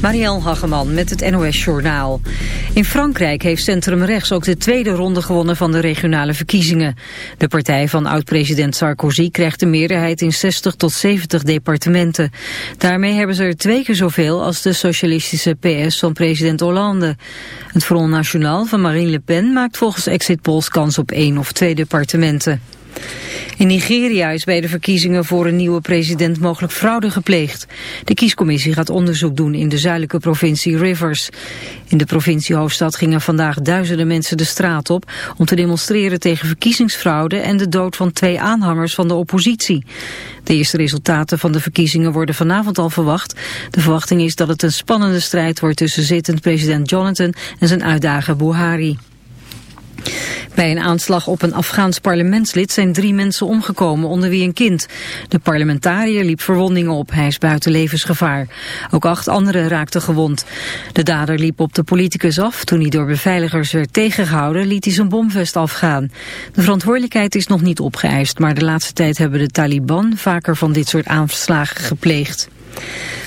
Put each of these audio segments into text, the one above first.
Marielle Hageman met het NOS Journaal. In Frankrijk heeft Centrum Rechts ook de tweede ronde gewonnen van de regionale verkiezingen. De partij van oud-president Sarkozy krijgt de meerderheid in 60 tot 70 departementen. Daarmee hebben ze er twee keer zoveel als de socialistische PS van president Hollande. Het Front National van Marine Le Pen maakt volgens exit polls kans op één of twee departementen. In Nigeria is bij de verkiezingen voor een nieuwe president mogelijk fraude gepleegd. De kiescommissie gaat onderzoek doen in de zuidelijke provincie Rivers. In de provinciehoofdstad gingen vandaag duizenden mensen de straat op... om te demonstreren tegen verkiezingsfraude en de dood van twee aanhangers van de oppositie. De eerste resultaten van de verkiezingen worden vanavond al verwacht. De verwachting is dat het een spannende strijd wordt tussen zittend president Jonathan en zijn uitdager Buhari. Bij een aanslag op een Afghaans parlementslid zijn drie mensen omgekomen, onder wie een kind. De parlementariër liep verwondingen op, hij is buiten levensgevaar. Ook acht anderen raakten gewond. De dader liep op de politicus af. Toen hij door beveiligers werd tegengehouden, liet hij zijn bomvest afgaan. De verantwoordelijkheid is nog niet opgeëist, maar de laatste tijd hebben de Taliban vaker van dit soort aanslagen gepleegd.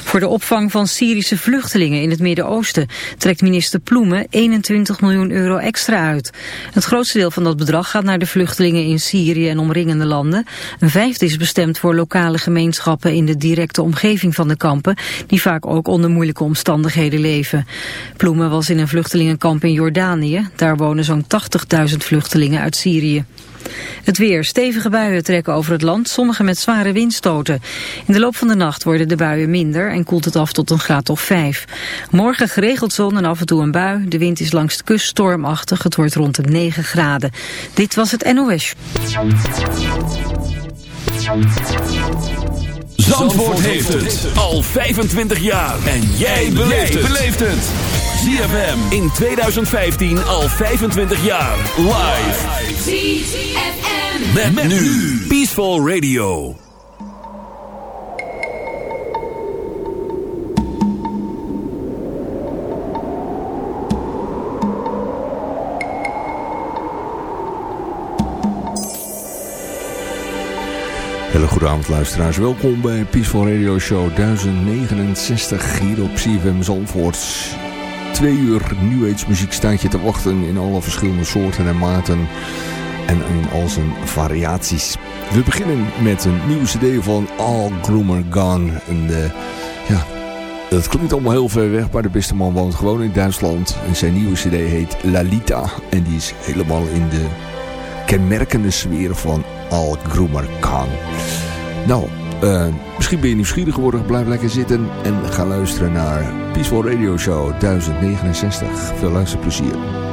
Voor de opvang van Syrische vluchtelingen in het Midden-Oosten trekt minister Ploemen 21 miljoen euro extra uit. Het grootste deel van dat bedrag gaat naar de vluchtelingen in Syrië en omringende landen. Een vijfde is bestemd voor lokale gemeenschappen in de directe omgeving van de kampen, die vaak ook onder moeilijke omstandigheden leven. Ploemen was in een vluchtelingenkamp in Jordanië. Daar wonen zo'n 80.000 vluchtelingen uit Syrië. Het weer. Stevige buien trekken over het land, sommige met zware windstoten. In de loop van de nacht worden de buien minder en koelt het af tot een graad of 5. Morgen geregeld zon en af en toe een bui. De wind is langs de kust stormachtig. Het wordt rond de 9 graden. Dit was het NOS. Zandvoort heeft het al 25 jaar. En jij beleeft het. ZFM in 2015 al 25 jaar. Live. ZFM. Met, met nu. Peaceful Radio. Hele goede avond luisteraars. Welkom bij Peaceful Radio Show 1069 hier op CFM Zandvoort twee uur New Age muziek staat je te wachten in alle verschillende soorten en maten en in al zijn variaties. We beginnen met een nieuwe cd van All Groomer Gone. En de, ja, dat klinkt allemaal heel ver weg, maar de beste man woont gewoon in Duitsland. En zijn nieuwe cd heet Lalita en die is helemaal in de kenmerkende sfeer van Al Groomer Gone. Nou, uh, misschien ben je nieuwsgierig geworden. Blijf lekker zitten en ga luisteren naar Peaceful Radio Show 1069. Veel luisterplezier.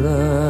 love.